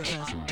Masterclass